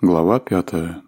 Глава пятая.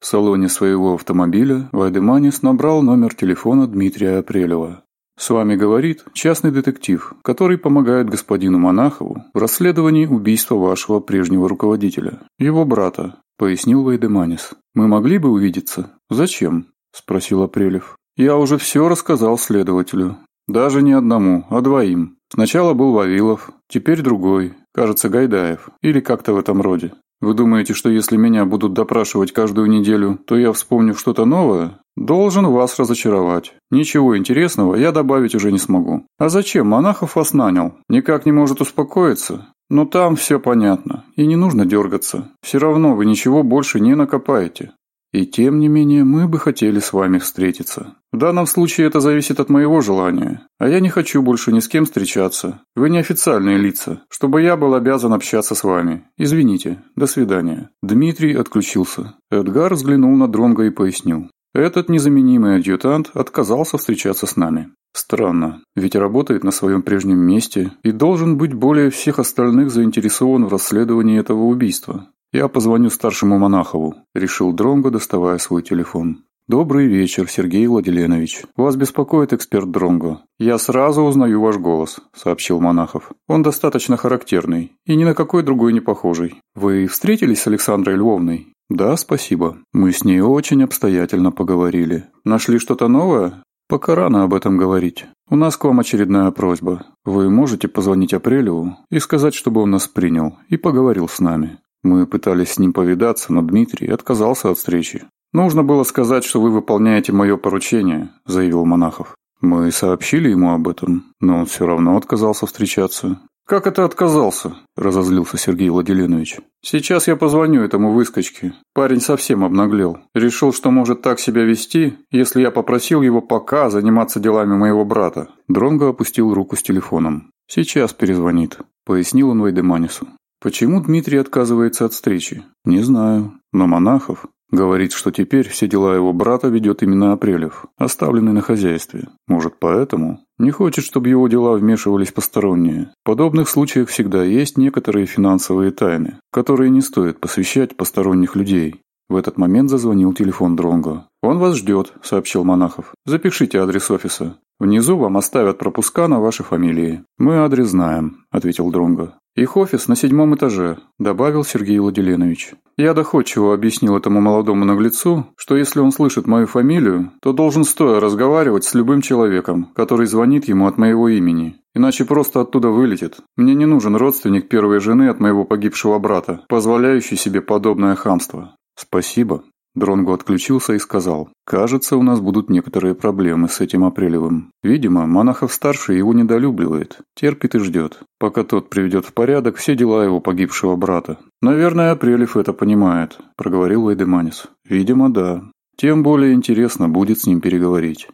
В салоне своего автомобиля Вайдеманис набрал номер телефона Дмитрия Апрелева. «С вами говорит частный детектив, который помогает господину Монахову в расследовании убийства вашего прежнего руководителя, его брата», – пояснил Вайдеманис. «Мы могли бы увидеться?» «Зачем?» – спросил Апрелев. «Я уже все рассказал следователю. Даже не одному, а двоим. Сначала был Вавилов, теперь другой, кажется, Гайдаев, или как-то в этом роде. Вы думаете, что если меня будут допрашивать каждую неделю, то я вспомню что-то новое? Должен вас разочаровать. Ничего интересного я добавить уже не смогу. А зачем монахов вас нанял? Никак не может успокоиться? Но там все понятно, и не нужно дергаться. Все равно вы ничего больше не накопаете. И тем не менее мы бы хотели с вами встретиться. В данном случае это зависит от моего желания. А я не хочу больше ни с кем встречаться. Вы неофициальные лица, чтобы я был обязан общаться с вами. Извините. До свидания. Дмитрий отключился. Эдгар взглянул на Дронга и пояснил. Этот незаменимый адъютант отказался встречаться с нами. Странно, ведь работает на своем прежнем месте и должен быть более всех остальных заинтересован в расследовании этого убийства. Я позвоню старшему Монахову. Решил Дронго, доставая свой телефон. «Добрый вечер, Сергей Владиленович. Вас беспокоит эксперт Дронго. Я сразу узнаю ваш голос», – сообщил Монахов. «Он достаточно характерный и ни на какой другой не похожий. Вы встретились с Александрой Львовной?» «Да, спасибо. Мы с ней очень обстоятельно поговорили. Нашли что-то новое?» «Пока рано об этом говорить. У нас к вам очередная просьба. Вы можете позвонить Апрелеву и сказать, чтобы он нас принял и поговорил с нами. Мы пытались с ним повидаться, но Дмитрий отказался от встречи. «Нужно было сказать, что вы выполняете мое поручение», – заявил Монахов. Мы сообщили ему об этом, но он все равно отказался встречаться. «Как это отказался?» – разозлился Сергей Владимирович. «Сейчас я позвоню этому выскочке. Парень совсем обнаглел. Решил, что может так себя вести, если я попросил его пока заниматься делами моего брата». Дронго опустил руку с телефоном. «Сейчас перезвонит», – пояснил он Вайдеманису. Почему Дмитрий отказывается от встречи? Не знаю. Но Монахов говорит, что теперь все дела его брата ведет именно Апрелев, оставленный на хозяйстве. Может, поэтому? Не хочет, чтобы его дела вмешивались посторонние. В подобных случаях всегда есть некоторые финансовые тайны, которые не стоит посвящать посторонних людей. В этот момент зазвонил телефон Дронго. «Он вас ждет», – сообщил Монахов. «Запишите адрес офиса. Внизу вам оставят пропуска на ваши фамилии. Мы адрес знаем», – ответил Дронго. «Их офис на седьмом этаже», – добавил Сергей Владиленович. «Я доходчиво объяснил этому молодому наглецу, что если он слышит мою фамилию, то должен стоя разговаривать с любым человеком, который звонит ему от моего имени. Иначе просто оттуда вылетит. Мне не нужен родственник первой жены от моего погибшего брата, позволяющий себе подобное хамство». «Спасибо», Дронго отключился и сказал, «Кажется, у нас будут некоторые проблемы с этим Апрелевым. Видимо, Монахов-старший его недолюбливает, терпит и ждет, пока тот приведет в порядок все дела его погибшего брата». «Наверное, Апрелев это понимает», – проговорил Эдеманис. «Видимо, да. Тем более интересно будет с ним переговорить».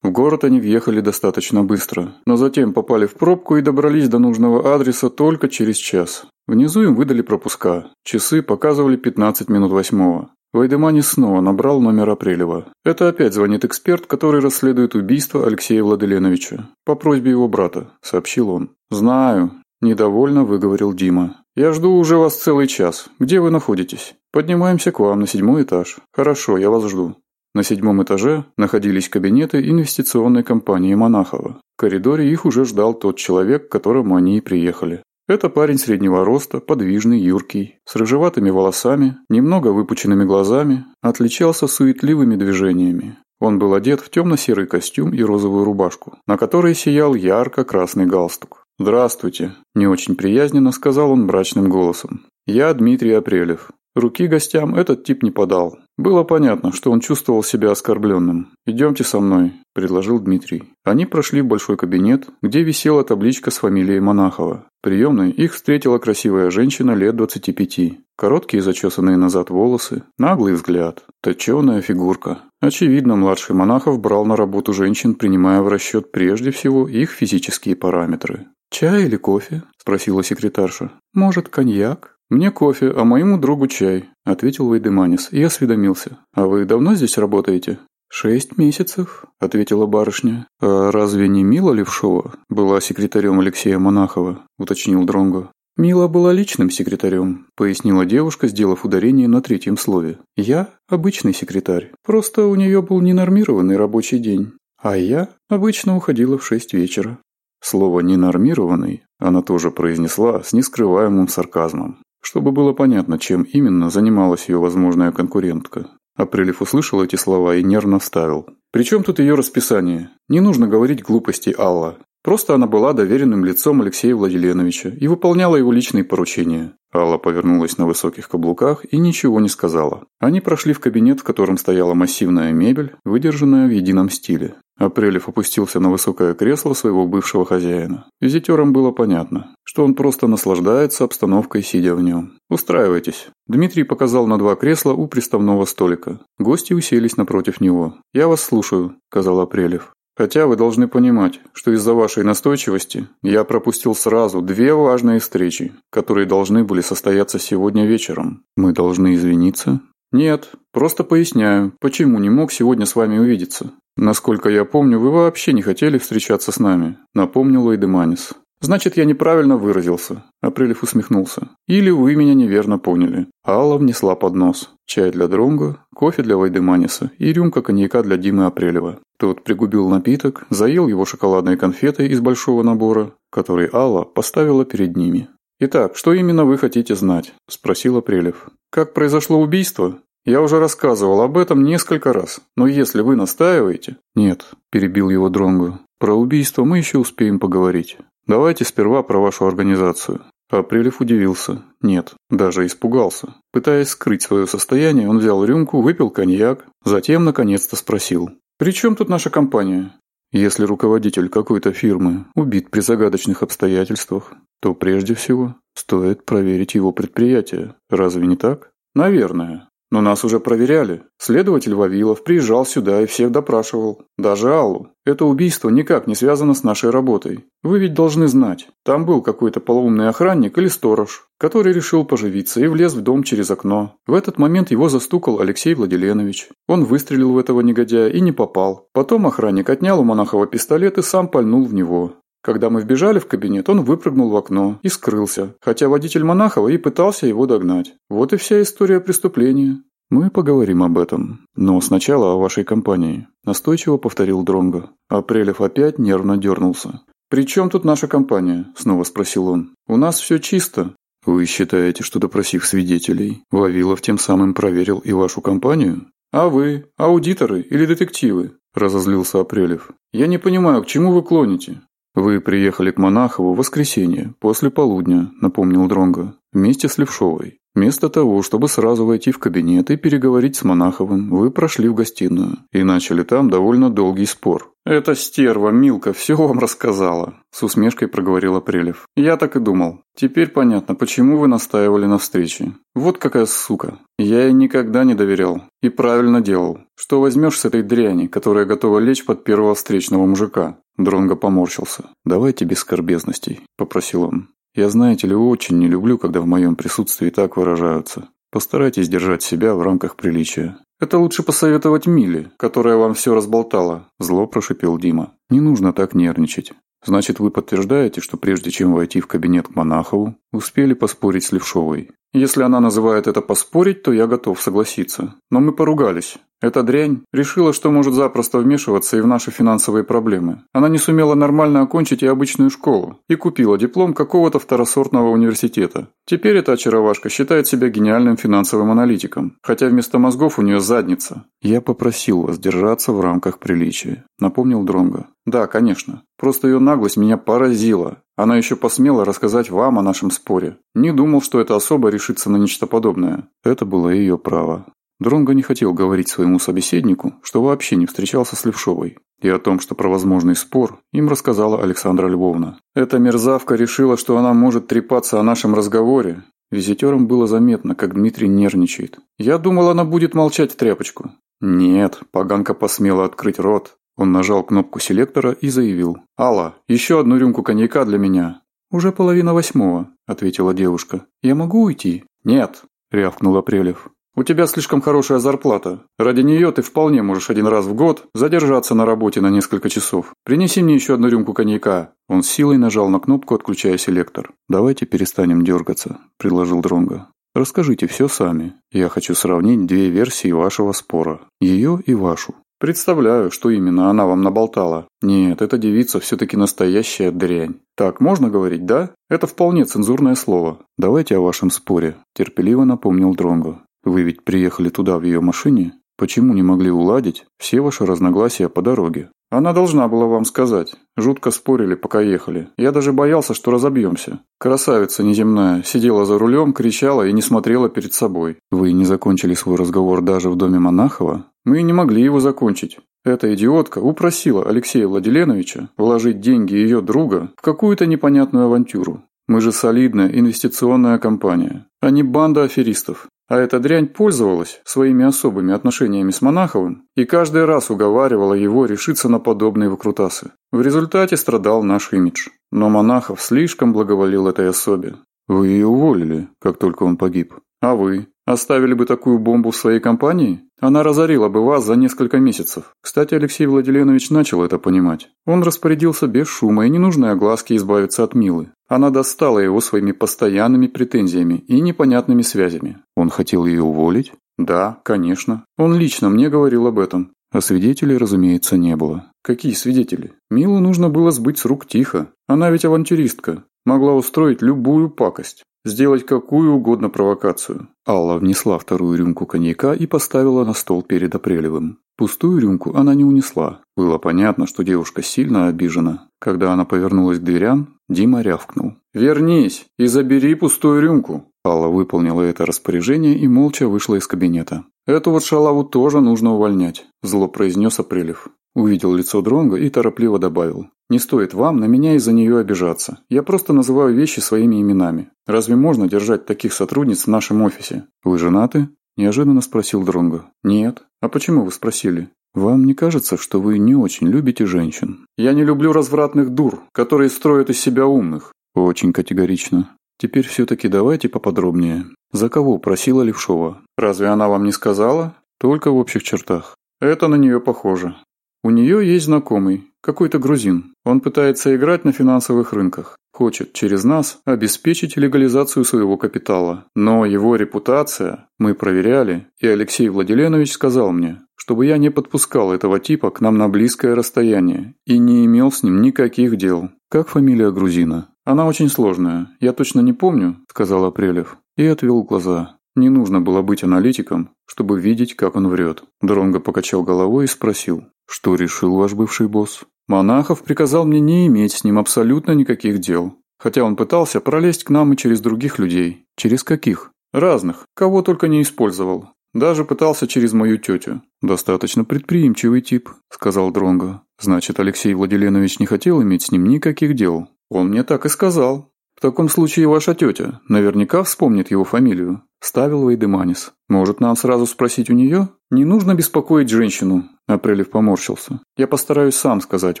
В город они въехали достаточно быстро, но затем попали в пробку и добрались до нужного адреса только через час. Внизу им выдали пропуска. Часы показывали 15 минут восьмого. В Айдамане снова набрал номер Апрелева. Это опять звонит эксперт, который расследует убийство Алексея Владиленовича По просьбе его брата, сообщил он. Знаю, недовольно выговорил Дима. Я жду уже вас целый час. Где вы находитесь? Поднимаемся к вам на седьмой этаж. Хорошо, я вас жду. На седьмом этаже находились кабинеты инвестиционной компании Монахова. В коридоре их уже ждал тот человек, к которому они и приехали. Это парень среднего роста, подвижный, юркий, с рыжеватыми волосами, немного выпученными глазами, отличался суетливыми движениями. Он был одет в темно-серый костюм и розовую рубашку, на которой сиял ярко-красный галстук. «Здравствуйте», – не очень приязненно сказал он мрачным голосом. «Я Дмитрий Апрелев». Руки гостям этот тип не подал. Было понятно, что он чувствовал себя оскорбленным. «Идемте со мной», – предложил Дмитрий. Они прошли в большой кабинет, где висела табличка с фамилией Монахова приемной их встретила красивая женщина лет 25. Короткие зачесанные назад волосы, наглый взгляд, точеная фигурка. Очевидно, младший монахов брал на работу женщин, принимая в расчет прежде всего их физические параметры. «Чай или кофе?» – спросила секретарша. «Может, коньяк?» «Мне кофе, а моему другу чай», – ответил Вейдеманис и осведомился. «А вы давно здесь работаете?» «Шесть месяцев», — ответила барышня. «А разве не Мила Левшова была секретарем Алексея Монахова?» — уточнил Дронго. «Мила была личным секретарем», — пояснила девушка, сделав ударение на третьем слове. «Я обычный секретарь. Просто у нее был ненормированный рабочий день. А я обычно уходила в шесть вечера». Слово «ненормированный» она тоже произнесла с нескрываемым сарказмом чтобы было понятно, чем именно занималась ее возможная конкурентка. Апрелев услышал эти слова и нервно вставил. «Причем тут ее расписание? Не нужно говорить глупостей, Алла. Просто она была доверенным лицом Алексея Владимировича и выполняла его личные поручения. Алла повернулась на высоких каблуках и ничего не сказала. Они прошли в кабинет, в котором стояла массивная мебель, выдержанная в едином стиле. Апрелев опустился на высокое кресло своего бывшего хозяина. Визитерам было понятно, что он просто наслаждается обстановкой, сидя в нем. «Устраивайтесь». Дмитрий показал на два кресла у приставного столика. Гости уселись напротив него. «Я вас слушаю», – сказал Апрелев. Хотя вы должны понимать, что из-за вашей настойчивости я пропустил сразу две важные встречи, которые должны были состояться сегодня вечером. Мы должны извиниться? Нет, просто поясняю, почему не мог сегодня с вами увидеться. Насколько я помню, вы вообще не хотели встречаться с нами, напомнил Эйдеманис. Значит, я неправильно выразился. Апрелев усмехнулся. Или вы меня неверно поняли. Алла внесла поднос. Чай для Дронга, кофе для Вайдеманиса и рюмка коньяка для Димы Апрелева. Тот пригубил напиток, заел его шоколадной конфетой из большого набора, который Алла поставила перед ними. «Итак, что именно вы хотите знать?» – спросил Апрелев. «Как произошло убийство?» «Я уже рассказывал об этом несколько раз, но если вы настаиваете...» «Нет», – перебил его Дронгу. «Про убийство мы еще успеем поговорить. Давайте сперва про вашу организацию. Апрелев удивился. Нет, даже испугался. Пытаясь скрыть свое состояние, он взял рюмку, выпил коньяк, затем наконец-то спросил. «При чем тут наша компания?» Если руководитель какой-то фирмы убит при загадочных обстоятельствах, то прежде всего стоит проверить его предприятие. Разве не так? Наверное. Но нас уже проверяли. Следователь Вавилов приезжал сюда и всех допрашивал. Даже Аллу. Это убийство никак не связано с нашей работой. Вы ведь должны знать. Там был какой-то полоумный охранник или сторож, который решил поживиться и влез в дом через окно. В этот момент его застукал Алексей Владиленович. Он выстрелил в этого негодяя и не попал. Потом охранник отнял у Монахова пистолет и сам пальнул в него. Когда мы вбежали в кабинет, он выпрыгнул в окно и скрылся, хотя водитель Монахова и пытался его догнать. Вот и вся история преступления. «Мы поговорим об этом. Но сначала о вашей компании», – настойчиво повторил Дронго. Апрелев опять нервно дернулся. «При чем тут наша компания?» – снова спросил он. «У нас все чисто». «Вы считаете, что допросив свидетелей, Вавилов тем самым проверил и вашу компанию?» «А вы? Аудиторы или детективы?» – разозлился Апрелев. «Я не понимаю, к чему вы клоните? вы приехали к монахову в воскресенье после полудня напомнил дронга вместе с левшовой вместо того чтобы сразу войти в кабинет и переговорить с монаховым вы прошли в гостиную и начали там довольно долгий спор «Эта стерва, Милка, все вам рассказала», – с усмешкой проговорил Прелев. «Я так и думал. Теперь понятно, почему вы настаивали на встрече. Вот какая сука. Я ей никогда не доверял. И правильно делал. Что возьмешь с этой дряни, которая готова лечь под первого встречного мужика? Дронго поморщился. «Давайте без скорбезностей», — попросил он. «Я, знаете ли, очень не люблю, когда в моем присутствии так выражаются. Постарайтесь держать себя в рамках приличия». «Это лучше посоветовать Миле, которая вам все разболтала», – зло прошипел Дима. «Не нужно так нервничать. Значит, вы подтверждаете, что прежде чем войти в кабинет к Монахову, успели поспорить с Левшовой?» Если она называет это поспорить, то я готов согласиться. Но мы поругались. Эта дрянь решила, что может запросто вмешиваться и в наши финансовые проблемы. Она не сумела нормально окончить и обычную школу, и купила диплом какого-то второсортного университета. Теперь эта очаровашка считает себя гениальным финансовым аналитиком, хотя вместо мозгов у нее задница. «Я попросил вас держаться в рамках приличия», — напомнил Дронго. «Да, конечно. Просто ее наглость меня поразила. Она еще посмела рассказать вам о нашем споре. Не думал, что эта особа решится на нечто подобное. Это было ее право. Дронго не хотел говорить своему собеседнику, что вообще не встречался с Левшовой, и о том, что про возможный спор им рассказала Александра Львовна. «Эта мерзавка решила, что она может трепаться о нашем разговоре». Визитерам было заметно, как Дмитрий нервничает. «Я думал, она будет молчать в тряпочку». «Нет, поганка посмела открыть рот. Он нажал кнопку селектора и заявил. «Алла, еще одну рюмку коньяка для меня». «Уже половина восьмого», – ответила девушка. «Я могу уйти?» «Нет», – рявкнул Апрелев. «У тебя слишком хорошая зарплата. Ради нее ты вполне можешь один раз в год задержаться на работе на несколько часов. Принеси мне еще одну рюмку коньяка». Он с силой нажал на кнопку, отключая селектор. «Давайте перестанем дергаться», – предложил Дронго. Расскажите все сами. Я хочу сравнить две версии вашего спора. Ее и вашу. Представляю, что именно она вам наболтала. Нет, эта девица все-таки настоящая дрянь. Так можно говорить, да? Это вполне цензурное слово. Давайте о вашем споре, терпеливо напомнил Дронго. Вы ведь приехали туда в ее машине? Почему не могли уладить все ваши разногласия по дороге? Она должна была вам сказать. Жутко спорили, пока ехали. Я даже боялся, что разобьемся. Красавица неземная сидела за рулем, кричала и не смотрела перед собой. Вы не закончили свой разговор даже в доме Монахова? Мы не могли его закончить. Эта идиотка упросила Алексея Владиленовича вложить деньги ее друга в какую-то непонятную авантюру. Мы же солидная инвестиционная компания, а не банда аферистов. А эта дрянь пользовалась своими особыми отношениями с Монаховым и каждый раз уговаривала его решиться на подобные выкрутасы. В результате страдал наш имидж. Но Монахов слишком благоволил этой особе. Вы ее уволили, как только он погиб. А вы? Оставили бы такую бомбу в своей компании? Она разорила бы вас за несколько месяцев. Кстати, Алексей Владимирович начал это понимать. Он распорядился без шума и ненужной огласки избавиться от Милы. Она достала его своими постоянными претензиями и непонятными связями. Он хотел ее уволить? Да, конечно. Он лично мне говорил об этом. А свидетелей, разумеется, не было. Какие свидетели? Милу нужно было сбыть с рук тихо. Она ведь авантюристка. Могла устроить любую пакость сделать какую угодно провокацию. Алла внесла вторую рюмку коньяка и поставила на стол перед Апрелевым. Пустую рюмку она не унесла. Было понятно, что девушка сильно обижена. Когда она повернулась к дверям, Дима рявкнул. «Вернись и забери пустую рюмку!» Алла выполнила это распоряжение и молча вышла из кабинета. «Эту вот шалаву тоже нужно увольнять», – зло произнес Апрелев. Увидел лицо Дронга и торопливо добавил. «Не стоит вам на меня из-за нее обижаться. Я просто называю вещи своими именами. Разве можно держать таких сотрудниц в нашем офисе?» «Вы женаты?» – неожиданно спросил Дронга. «Нет». «А почему вы спросили?» «Вам не кажется, что вы не очень любите женщин?» «Я не люблю развратных дур, которые строят из себя умных». «Очень категорично. Теперь все-таки давайте поподробнее. За кого просила Левшова?» «Разве она вам не сказала?» «Только в общих чертах». «Это на нее похоже. У нее есть знакомый, какой-то грузин. Он пытается играть на финансовых рынках. Хочет через нас обеспечить легализацию своего капитала. Но его репутация мы проверяли, и Алексей Владиленович сказал мне, чтобы я не подпускал этого типа к нам на близкое расстояние и не имел с ним никаких дел. Как фамилия грузина? Она очень сложная. Я точно не помню, сказал Апрелев и отвел глаза. Не нужно было быть аналитиком, чтобы видеть, как он врет. Дронго покачал головой и спросил что решил ваш бывший босс. Монахов приказал мне не иметь с ним абсолютно никаких дел, хотя он пытался пролезть к нам и через других людей. Через каких? Разных, кого только не использовал. Даже пытался через мою тетю. Достаточно предприимчивый тип, сказал Дронго. Значит, Алексей Владиленович не хотел иметь с ним никаких дел. Он мне так и сказал. В таком случае ваша тетя наверняка вспомнит его фамилию. Ставил Вейдеманис. Может, нам сразу спросить у нее? Не нужно беспокоить женщину. Апрелев поморщился. Я постараюсь сам сказать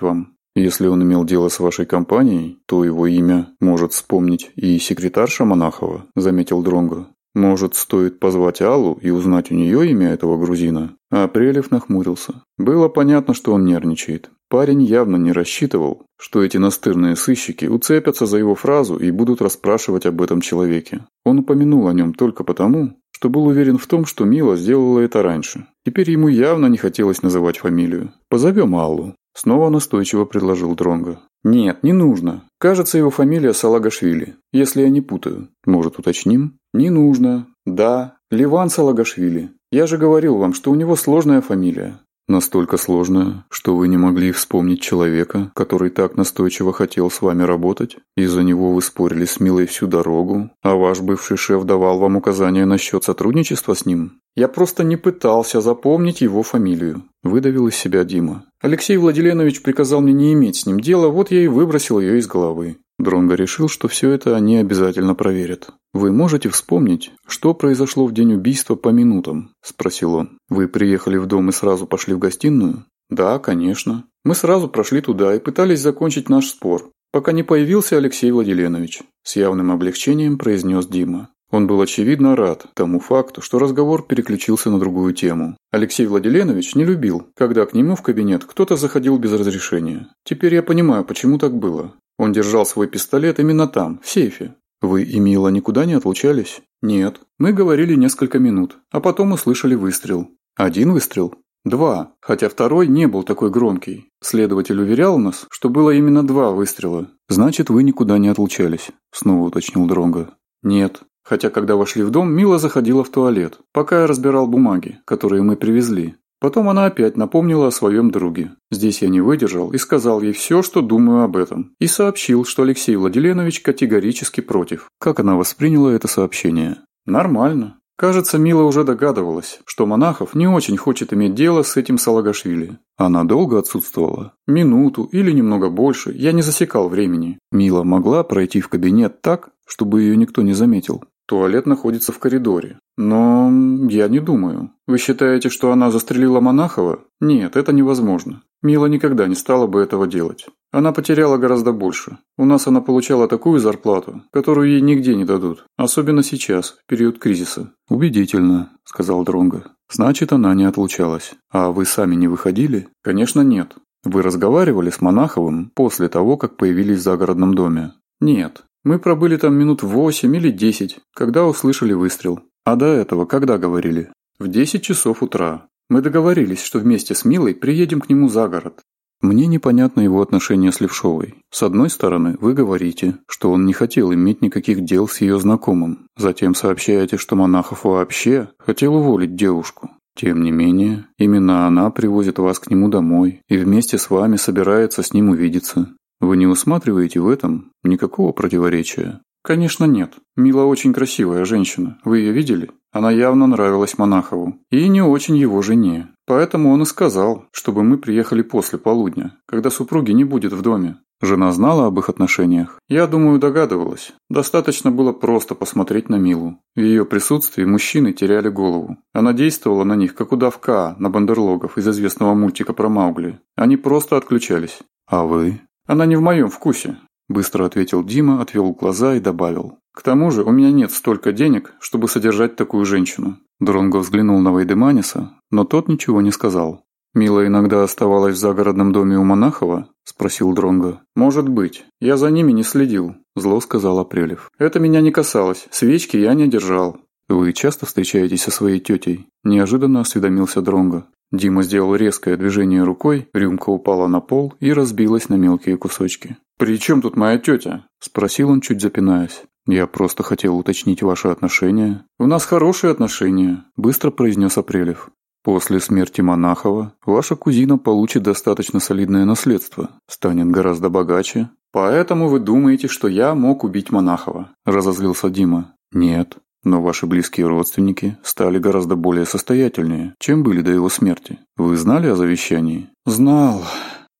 вам. Если он имел дело с вашей компанией, то его имя может вспомнить и секретарша Монахова, заметил Дронго. Может, стоит позвать Аллу и узнать у нее имя этого грузина? Апрелев нахмурился. Было понятно, что он нервничает. Парень явно не рассчитывал, что эти настырные сыщики уцепятся за его фразу и будут расспрашивать об этом человеке. Он упомянул о нем только потому, что был уверен в том, что Мила сделала это раньше. Теперь ему явно не хотелось называть фамилию. «Позовем Аллу», – снова настойчиво предложил Дронго. «Нет, не нужно. Кажется, его фамилия Салагашвили, если я не путаю. Может, уточним?» «Не нужно. Да, Ливан Салагашвили. Я же говорил вам, что у него сложная фамилия. Настолько сложное, что вы не могли вспомнить человека, который так настойчиво хотел с вами работать, из-за него вы спорили с Милой всю дорогу, а ваш бывший шеф давал вам указания насчет сотрудничества с ним? Я просто не пытался запомнить его фамилию. Выдавил из себя Дима. Алексей Владиленович приказал мне не иметь с ним дела, вот я и выбросил ее из головы. Дронго решил, что все это они обязательно проверят. «Вы можете вспомнить, что произошло в день убийства по минутам?» – спросил он. «Вы приехали в дом и сразу пошли в гостиную?» «Да, конечно. Мы сразу прошли туда и пытались закончить наш спор, пока не появился Алексей Владиленович», – с явным облегчением произнес Дима. Он был очевидно рад тому факту, что разговор переключился на другую тему. Алексей Владиленович не любил, когда к нему в кабинет кто-то заходил без разрешения. Теперь я понимаю, почему так было. Он держал свой пистолет именно там, в сейфе. Вы и Мила никуда не отлучались? Нет. Мы говорили несколько минут, а потом услышали выстрел. Один выстрел? Два, хотя второй не был такой громкий. Следователь уверял нас, что было именно два выстрела. Значит, вы никуда не отлучались, снова уточнил Дронго. Нет. Хотя, когда вошли в дом, Мила заходила в туалет, пока я разбирал бумаги, которые мы привезли. Потом она опять напомнила о своем друге. Здесь я не выдержал и сказал ей все, что думаю об этом. И сообщил, что Алексей Владиленович категорически против. Как она восприняла это сообщение? Нормально. Кажется, Мила уже догадывалась, что Монахов не очень хочет иметь дело с этим Салагашвили. Она долго отсутствовала. Минуту или немного больше, я не засекал времени. Мила могла пройти в кабинет так, чтобы ее никто не заметил. Туалет находится в коридоре. Но я не думаю. Вы считаете, что она застрелила Монахова? Нет, это невозможно. Мила никогда не стала бы этого делать. Она потеряла гораздо больше. У нас она получала такую зарплату, которую ей нигде не дадут. Особенно сейчас, в период кризиса. Убедительно, сказал Дронго. Значит, она не отлучалась. А вы сами не выходили? Конечно, нет. Вы разговаривали с Монаховым после того, как появились в загородном доме? Нет, мы пробыли там минут восемь или десять, когда услышали выстрел. А до этого когда говорили? В десять часов утра. Мы договорились, что вместе с Милой приедем к нему за город. Мне непонятно его отношение с Левшовой. С одной стороны, вы говорите, что он не хотел иметь никаких дел с ее знакомым. Затем сообщаете, что Монахов вообще хотел уволить девушку. Тем не менее, именно она привозит вас к нему домой и вместе с вами собирается с ним увидеться. Вы не усматриваете в этом никакого противоречия? Конечно, нет. Мила очень красивая женщина. Вы ее видели? Она явно нравилась Монахову. И не очень его жене. Поэтому он и сказал, чтобы мы приехали после полудня, когда супруги не будет в доме. Жена знала об их отношениях? Я думаю, догадывалась. Достаточно было просто посмотреть на Милу. В ее присутствии мужчины теряли голову. Она действовала на них, как удавка на бандерлогов из известного мультика про Маугли. Они просто отключались. А вы? она не в моем вкусе. Быстро ответил дима отвел глаза и добавил. К тому же у меня нет столько денег чтобы содержать такую женщину. Дронго взглянул на Вейдеманиса, но тот ничего не сказал. Мила иногда оставалась в загородном доме у монахова спросил дронго. Может быть. Я за ними не следил зло сказал апрелев. Это меня не касалось. Свечки я не держал вы часто встречаетесь со своей тетей неожиданно осведомился дронго. Дима сделал резкое движение рукой, рюмка упала на пол и разбилась на мелкие кусочки. «При чем тут моя тетя?» – спросил он, чуть запинаясь. «Я просто хотел уточнить ваши отношения». «У нас хорошие отношения», – быстро произнес Апрелев. После смерти Монахова ваша кузина получит достаточно солидное наследство, станет гораздо богаче. Поэтому вы думаете, что я мог убить Монахова? Разозлился Дима. Нет, но ваши близкие родственники стали гораздо более состоятельнее, чем были до его смерти. Вы знали о завещании? Знал.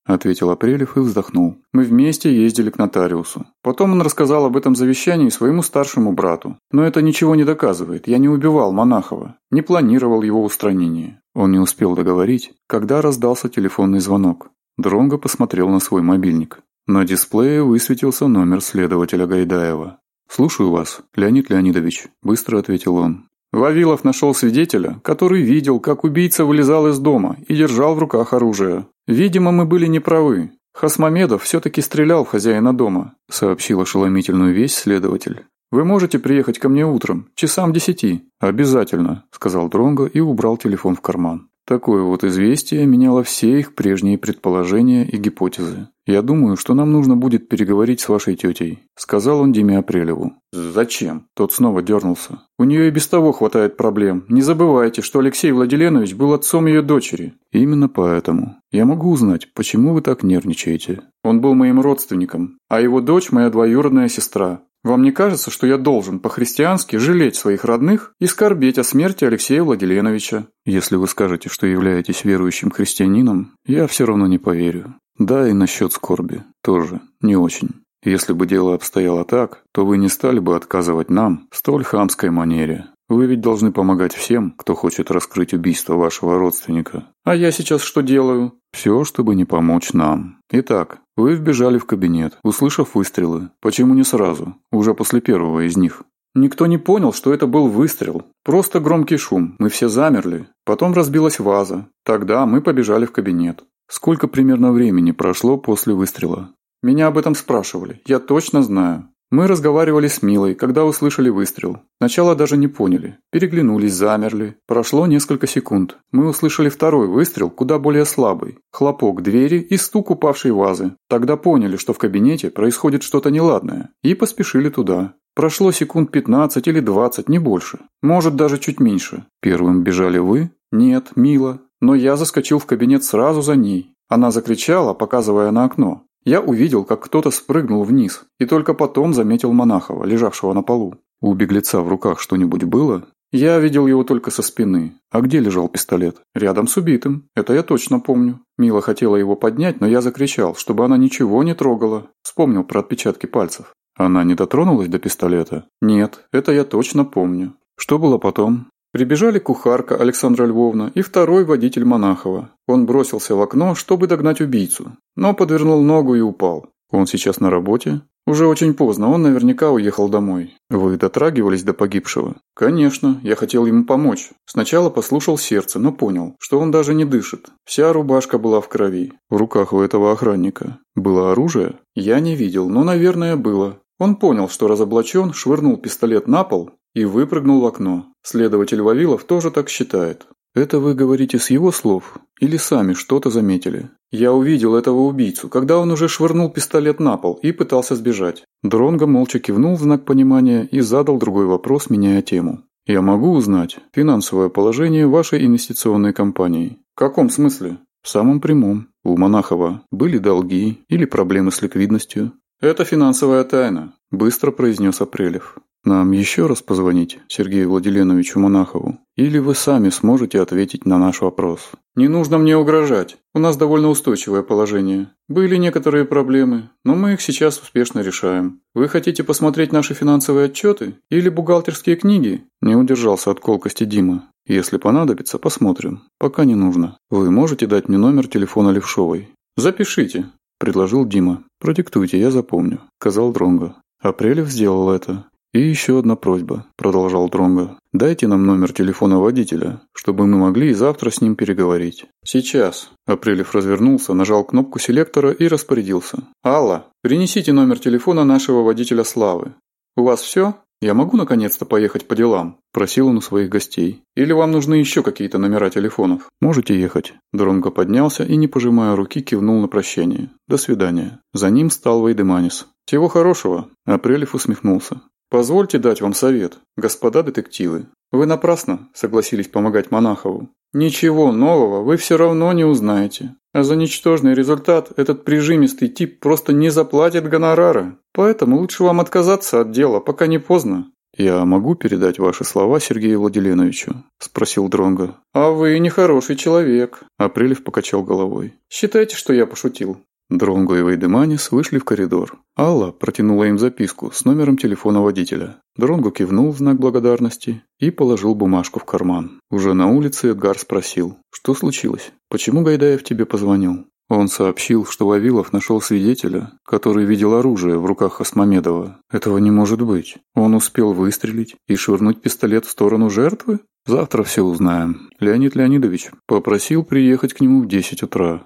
— ответил Апрелев и вздохнул. «Мы вместе ездили к нотариусу. Потом он рассказал об этом завещании своему старшему брату. Но это ничего не доказывает. Я не убивал Монахова, не планировал его устранение». Он не успел договорить, когда раздался телефонный звонок. Дронго посмотрел на свой мобильник. На дисплее высветился номер следователя Гайдаева слушаю вас леонид леонидович быстро ответил он. Вавилов нашел свидетеля который видел как убийца вылезал из дома и держал в руках оружие. Видимо мы были неправы. Хасмамедов все таки стрелял в хозяина дома сообщил ошеломительную весть следователь. Вы можете приехать ко мне утром часам десяти. Обязательно сказал дронго и убрал телефон в карман. Такое вот известие меняло все их прежние предположения и гипотезы. «Я думаю, что нам нужно будет переговорить с вашей тетей», — сказал он Диме Апрелеву. «Зачем?» — тот снова дернулся. «У нее и без того хватает проблем. Не забывайте, что Алексей Владиленович был отцом ее дочери». «Именно поэтому. Я могу узнать, почему вы так нервничаете?» «Он был моим родственником, а его дочь — моя двоюродная сестра. Вам не кажется, что я должен по-христиански жалеть своих родных и скорбеть о смерти Алексея Владиленовича? Если вы скажете, что являетесь верующим христианином, я все равно не поверю. Да, и насчет скорби тоже не очень. Если бы дело обстояло так, то вы не стали бы отказывать нам в столь хамской манере. Вы ведь должны помогать всем, кто хочет раскрыть убийство вашего родственника. А я сейчас что делаю? Все, чтобы не помочь нам. Итак, вы вбежали в кабинет, услышав выстрелы. Почему не сразу? Уже после первого из них. Никто не понял, что это был выстрел. Просто громкий шум. Мы все замерли. Потом разбилась ваза. Тогда мы побежали в кабинет. Сколько примерно времени прошло после выстрела? Меня об этом спрашивали. Я точно знаю. Мы разговаривали с Милой, когда услышали выстрел. Сначала даже не поняли. Переглянулись, замерли. Прошло несколько секунд. Мы услышали второй выстрел, куда более слабый. Хлопок двери и стук упавшей вазы. Тогда поняли, что в кабинете происходит что-то неладное. И поспешили туда. Прошло секунд 15 или 20, не больше. Может, даже чуть меньше. Первым бежали вы? Нет, Мила. Но я заскочил в кабинет сразу за ней. Она закричала, показывая на окно. Я увидел, как кто-то спрыгнул вниз, и только потом заметил Монахова, лежавшего на полу. У беглеца в руках что-нибудь было? Я видел его только со спины. А где лежал пистолет? Рядом с убитым. Это я точно помню. Мила хотела его поднять, но я закричал, чтобы она ничего не трогала. Вспомнил про отпечатки пальцев. Она не дотронулась до пистолета? Нет, это я точно помню. Что было потом? Прибежали кухарка Александра Львовна и второй водитель Монахова. Он бросился в окно, чтобы догнать убийцу, но подвернул ногу и упал. Он сейчас на работе? Уже очень поздно, он наверняка уехал домой. Вы дотрагивались до погибшего? Конечно, я хотел ему помочь. Сначала послушал сердце, но понял, что он даже не дышит. Вся рубашка была в крови. В руках у этого охранника. Было оружие? Я не видел, но, наверное, было. Он понял, что разоблачен, швырнул пистолет на пол и выпрыгнул в окно. Следователь Вавилов тоже так считает. Это вы говорите с его слов или сами что-то заметили? Я увидел этого убийцу, когда он уже швырнул пистолет на пол и пытался сбежать. Дронго молча кивнул в знак понимания и задал другой вопрос, меняя тему. Я могу узнать финансовое положение вашей инвестиционной компании. В каком смысле? В самом прямом. У Монахова были долги или проблемы с ликвидностью? Это финансовая тайна, быстро произнес Апрелев. Нам еще раз позвонить Сергею Владиленовичу Монахову? Или вы сами сможете ответить на наш вопрос? Не нужно мне угрожать. У нас довольно устойчивое положение. Были некоторые проблемы, но мы их сейчас успешно решаем. Вы хотите посмотреть наши финансовые отчеты или бухгалтерские книги? Не удержался от колкости Дима. Если понадобится, посмотрим. Пока не нужно. Вы можете дать мне номер телефона Левшовой? Запишите, предложил Дима. Продиктуйте, я запомню, сказал Дронго. Апрелев сделал это. И еще одна просьба, продолжал Дронго. Дайте нам номер телефона водителя, чтобы мы могли и завтра с ним переговорить. Сейчас. Апрелев развернулся, нажал кнопку селектора и распорядился. Алла, принесите номер телефона нашего водителя Славы. У вас все? Я могу наконец-то поехать по делам, просил он у своих гостей. Или вам нужны еще какие-то номера телефонов? Можете ехать. Дронго поднялся и, не пожимая руки, кивнул на прощение. До свидания. За ним стал Вейдеманис. «Всего хорошего!» Апрелев усмехнулся. Позвольте дать вам совет, господа детективы. Вы напрасно согласились помогать Монахову. Ничего нового вы все равно не узнаете. А за ничтожный результат этот прижимистый тип просто не заплатит гонорара. Поэтому лучше вам отказаться от дела, пока не поздно. «Я могу передать ваши слова Сергею Владиленовичу?» – спросил Дронго. «А вы нехороший человек», – Апрелев покачал головой. «Считайте, что я пошутил. Дрон Деманис вышли в коридор. Алла протянула им записку с номером телефона водителя. Дронгу кивнул в знак благодарности и положил бумажку в карман. Уже на улице Эдгар спросил, что случилось? Почему Гайдаев тебе позвонил? Он сообщил, что Вавилов нашел свидетеля, который видел оружие в руках Осмомедова. Этого не может быть. Он успел выстрелить и швырнуть пистолет в сторону жертвы? Завтра все узнаем. Леонид Леонидович попросил приехать к нему в 10 утра.